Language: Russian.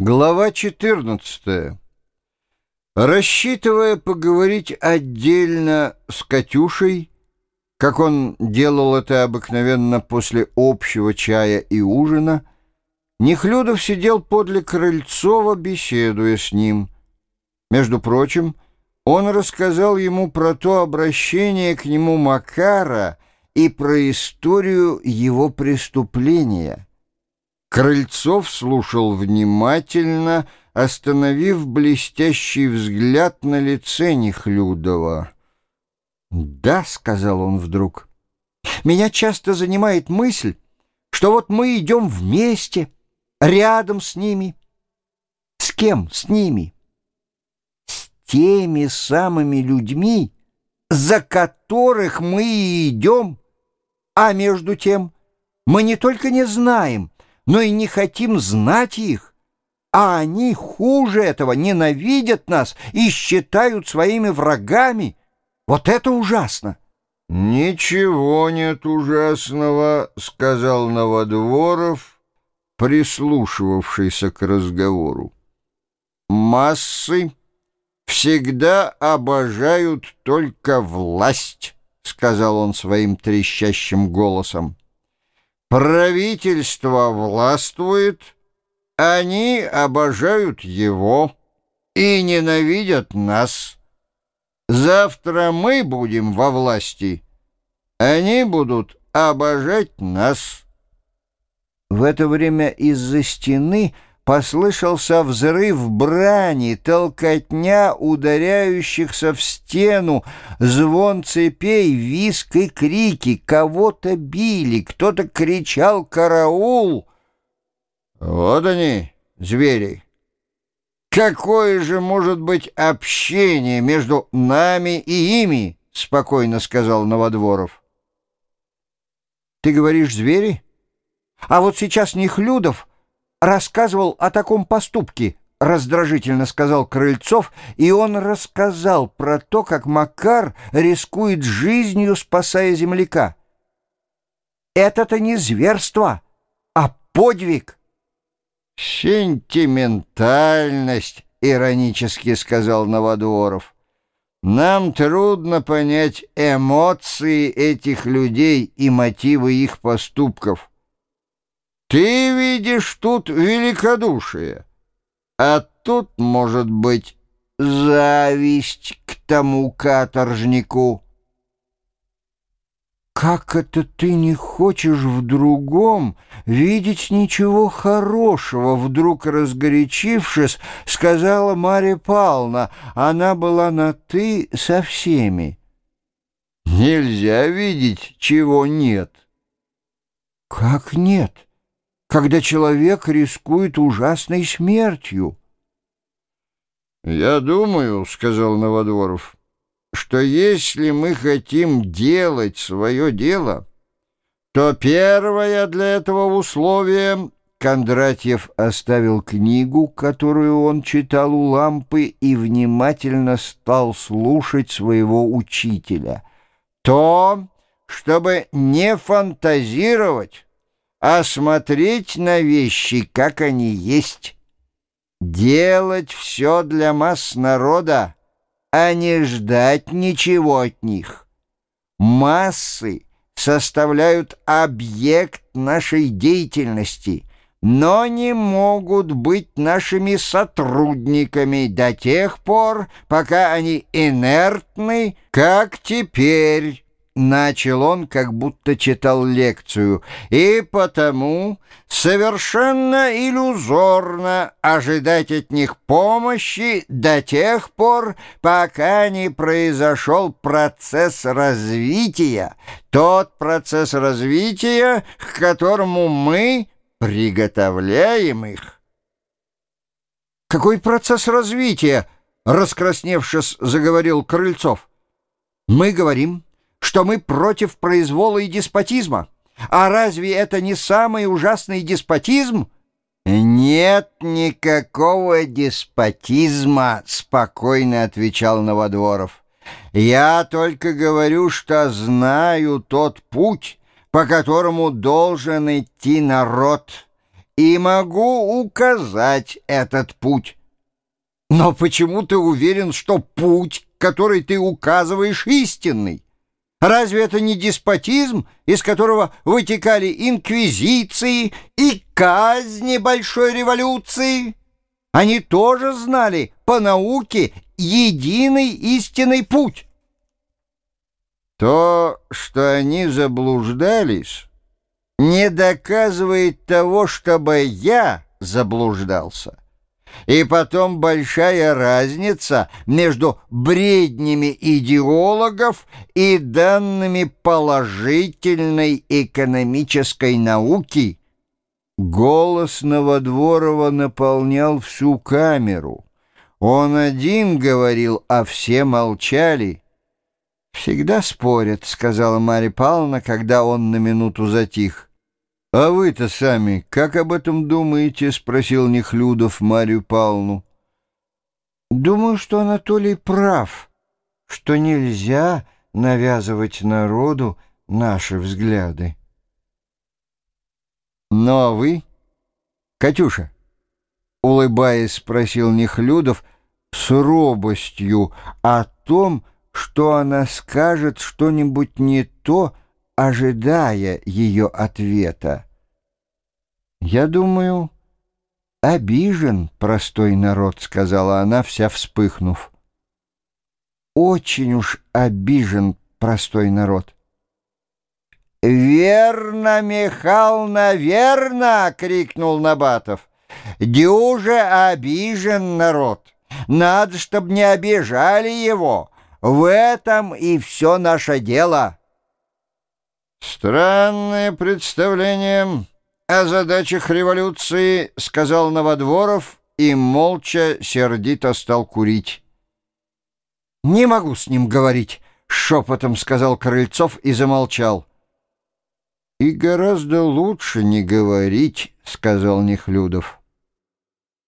Глава 14. Рассчитывая поговорить отдельно с Катюшей, как он делал это обыкновенно после общего чая и ужина, Нехлюдов сидел подле Крыльцова, беседуя с ним. Между прочим, он рассказал ему про то обращение к нему Макара и про историю его преступления — Крыльцов слушал внимательно, остановив блестящий взгляд на лице Нехлюдова. «Да», — сказал он вдруг, — «меня часто занимает мысль, что вот мы идем вместе, рядом с ними. С кем с ними? С теми самыми людьми, за которых мы и идем. А между тем мы не только не знаем, но и не хотим знать их. А они хуже этого ненавидят нас и считают своими врагами. Вот это ужасно. «Ничего нет ужасного», — сказал Новодворов, прислушивавшийся к разговору. «Массы всегда обожают только власть», — сказал он своим трещащим голосом. Правительство властвует, они обожают его и ненавидят нас. Завтра мы будем во власти, они будут обожать нас. В это время из-за стены Послышался взрыв брани, толкотня ударяющихся в стену, звон цепей, виск и крики. Кого-то били, кто-то кричал «Караул!» Вот они, звери. Какое же может быть общение между нами и ими? Спокойно сказал Новодворов. Ты говоришь звери? А вот сейчас Нехлюдов рассказывал о таком поступке, — раздражительно сказал Крыльцов, и он рассказал про то, как Макар рискует жизнью, спасая земляка. Это-то не зверство, а подвиг. «Сентиментальность», — иронически сказал Новодворов. «Нам трудно понять эмоции этих людей и мотивы их поступков». Ты видишь тут великодушие, а тут, может быть, зависть к тому каторжнику. «Как это ты не хочешь в другом видеть ничего хорошего?» Вдруг разгорячившись, сказала Марья Павловна. Она была на «ты» со всеми. «Нельзя видеть, чего нет». «Как нет?» Когда человек рискует ужасной смертью. «Я думаю, — сказал Новодворов, — что если мы хотим делать свое дело, то первое для этого условие Кондратьев оставил книгу, которую он читал у лампы, и внимательно стал слушать своего учителя. То, чтобы не фантазировать, а смотреть на вещи, как они есть. Делать все для масс народа, а не ждать ничего от них. Массы составляют объект нашей деятельности, но не могут быть нашими сотрудниками до тех пор, пока они инертны, как теперь». Начал он, как будто читал лекцию, и потому совершенно иллюзорно ожидать от них помощи до тех пор, пока не произошел процесс развития, тот процесс развития, к которому мы приготовляем их. «Какой процесс развития?» — раскрасневшись, заговорил Крыльцов. «Мы говорим...» что мы против произвола и деспотизма. А разве это не самый ужасный деспотизм? «Нет никакого деспотизма», — спокойно отвечал Новодворов. «Я только говорю, что знаю тот путь, по которому должен идти народ, и могу указать этот путь. Но почему ты уверен, что путь, который ты указываешь, истинный? Разве это не деспотизм, из которого вытекали инквизиции и казни большой революции? Они тоже знали по науке единый истинный путь. То, что они заблуждались, не доказывает того, чтобы я заблуждался. И потом большая разница между бреднями идеологов и данными положительной экономической науки. Голос Новодворова наполнял всю камеру. Он один говорил, а все молчали. «Всегда спорят», — сказала Марья Павловна, когда он на минуту затих. «А вы-то сами как об этом думаете?» — спросил Нехлюдов Марию Павловну. «Думаю, что Анатолий прав, что нельзя навязывать народу наши взгляды». «Ну а вы, Катюша?» — улыбаясь, спросил Нехлюдов с робостью о том, что она скажет что-нибудь не то, — ожидая ее ответа. «Я думаю, обижен простой народ», — сказала она, вся вспыхнув. «Очень уж обижен простой народ». «Верно, Михална, верно!» — крикнул Набатов. «Дюже обижен народ. Надо, чтобы не обижали его. В этом и все наше дело». «Странное представление о задачах революции», — сказал Новодворов и молча сердито стал курить. «Не могу с ним говорить», — шепотом сказал Крыльцов и замолчал. «И гораздо лучше не говорить», — сказал Нехлюдов.